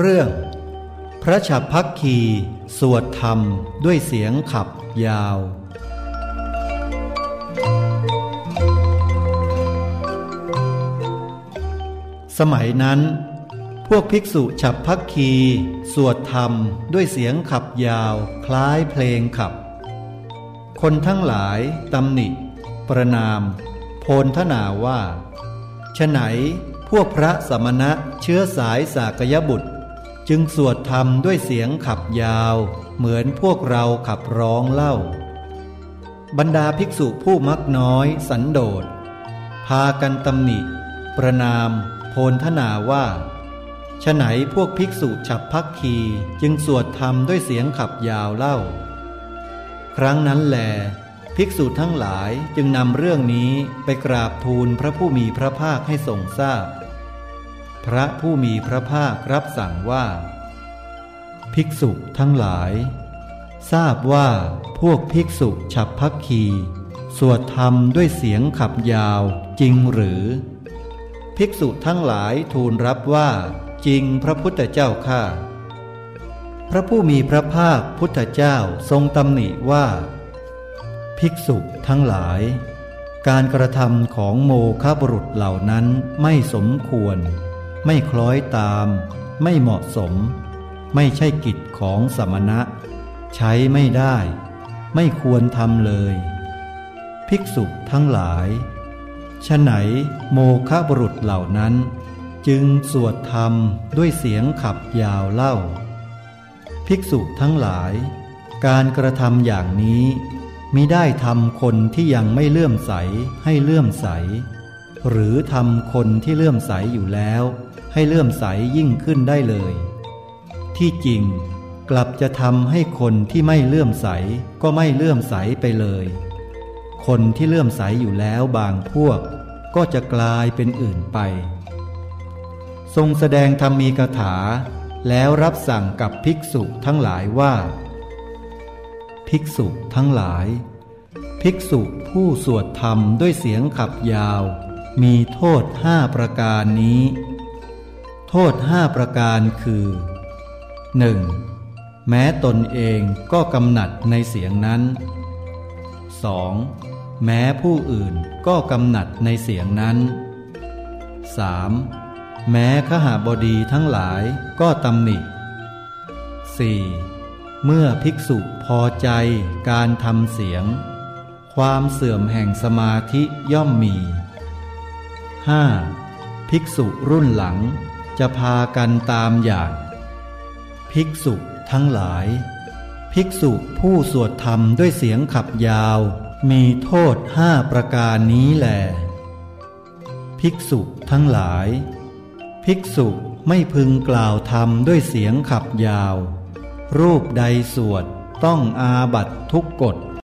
เรื่อง พระฉับพักคีสวดธรรมด้วยเสียงขับยาว สมัยนั้น พวกภิกษุฉับพักคี สวดธรรมด้วยเสียงขับยาว คล้ายเพลงขับ คนทั้งหลายตำหนิ ประนาม โพนทนาว่าฉไหนพวกพระสมณะเชื้อสายสากยบุตร จึงสวดธรรมด้วยเสียงขับยาว เหมือนพวกเราขับร้องเล่า บรรดาภิกษุผู้มักน้อยสันโดษ พากันตำหนิ ประนาม โพนทนาว่าฉไหนพวกภิกษุฉับพักคีจึงสวดธรรมด้วยเสียงขับยาวเล่า ครั้งนั้นแหลภิกษุทั้งหลายจึงนำเรื่องนี้ไปกราบทูลพระผู้มีพระภาคให้ทรงทราบพ พระผู้มีพระภาครับสั่งว่า ภิกษุทั้งหลาย ทราบว่าพวกภิกษุฉับพักคี สวดธรรมด้วยเสียงขับยาวจริงหรือ ภิกษุทั้งหลายทูลรับว่า จริงพระพุทธเจ้าข้าพระผู้มีพระภาคพุทธเจ้าทรงตำหนิว่า ภิกษุทั้งหลาย การกระทำของโมฆะบุรุษเหล่านั้นไม่สมควร ไม่คล้อยตาม ไม่เหมาะสม ไม่ใช่กิจของสมณะ ใช้ไม่ได้ ไม่ควรทำเลย ภิกษุทั้งหลายฉะไหนโมฆะบุรุษเหล่านั้น จึงสวดธรรมด้วยเสียงขับยาวเล่า ภิกษุทั้งหลาย การกระทำอย่างนี้มิได้ทำคนที่ยังไม่เลื่อมใสให้เลื่อมใส หรือทำคนที่เลื่อมใสอยู่แล้ว ให้เลื่อมใสยิ่งขึ้นได้เลย ที่จริงกลับจะทำให้คนที่ไม่เลื่อมใสก็ไม่เลื่อมใสไปเลย คนที่เลื่อมใสอยู่แล้วบางพวก ก็จะกลายเป็นอื่นไป ทรงแสดงธรรมีกถา แล้วรับสั่งกับภิกษุทั้งหลายว่า ภิกษุทั้งหลาย ภิกษุผู้สวดธรรมด้วยเสียงขับยาว มีโทษห้าประการนี้ ทษห้าประการคือ 1. แม้ตนเองก็กำหนัดในเสียงนั้น 2. แม้ผู้อื่นก็กำหนัดในเสียงนั้น 3. แม้ขหาบดีทั้งหลายก็ตำหนิ 4. เมื่อภิกษุพอใจการทำเสียง ความเสื่อมแห่งสมาธิย่อมมี 5. ภิกษุรุ่นหลัง จะพากันตามอย่าง ภิกษุทั้งหลาย ภิกษุผู้สวดธรรมด้วยเสียงขับยาว มีโทษห้าประการนี้แหลภิกษุทั้งหลาย ภิกษุไม่พึงกล่าวธรรมด้วยเสียงขับยาว รูปใดสวดต้องอาบัตทุกกฎ